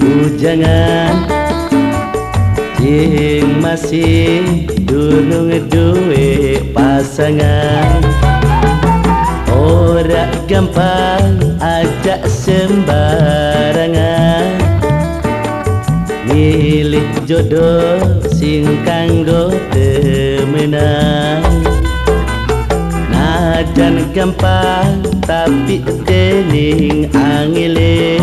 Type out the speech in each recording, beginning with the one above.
bujangan. Jing masih dunung duwe pasangan. Ora gampang ajak sembarangan. Milih jodoh sing kanggo temenan. Najan gampang tapi dening angile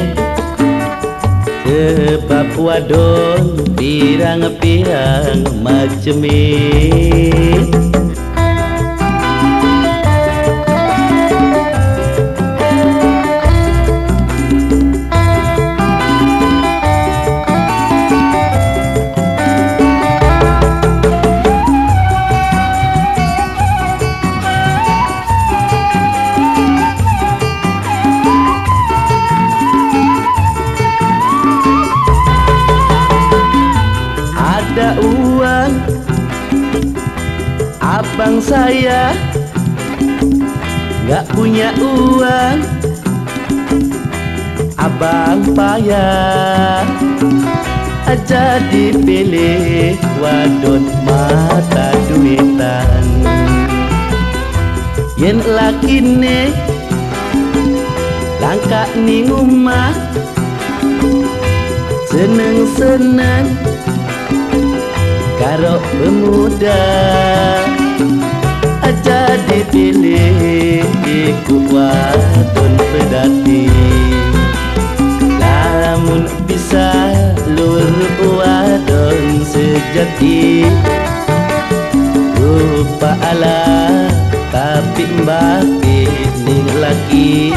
Sebab wadon pirang-pirang macam ada uang. Abang saya Gak punya uang. Abang payah Jadi pilih wadon mata duitan. Yen laki nih Langkah ni rumah Seneng-seneng karo pemuda aja dipilih ikut wadon pedati. Lamun bisa lur wadon sejati. Rupa ala tapi mbaki ning laki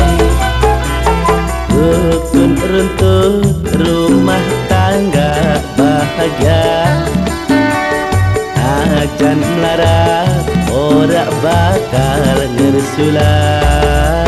ajan melarat ora bakal ngersulah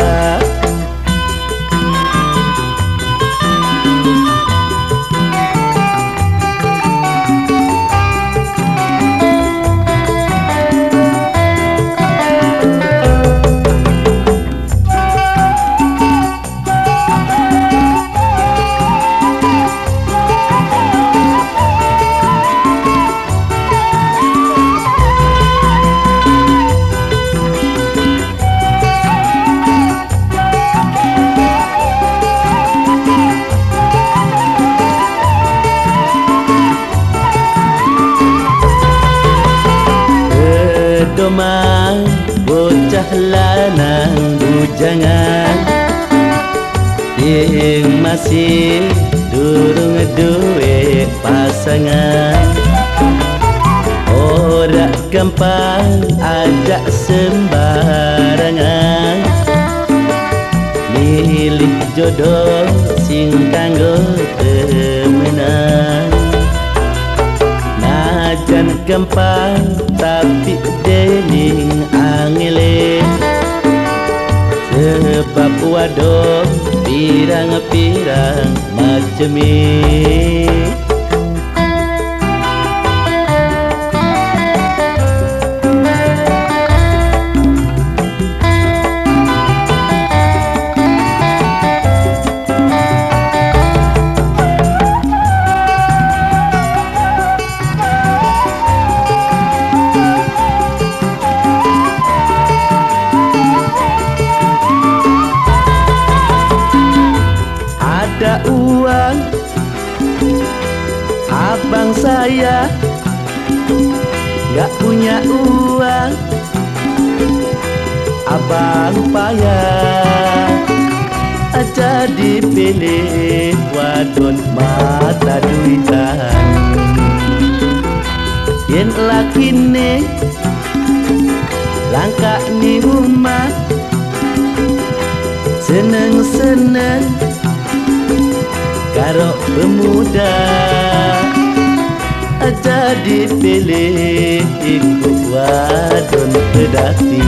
Pedoman bocah lanang bujangan. Yang masih durung duwe pasangan. Ora gampang ajak sembarangan. Milih jodoh sing kanggo Najan gampang tapi dening angele. Sebab wadon pirang-pirang macam ini saya. Gak punya uang. Abang payah Aja dipilih wadon mata duitan. Yen laki nih Langkah ni rumah Seneng-seneng karo pemuda aja dipilih ikut wadon pedati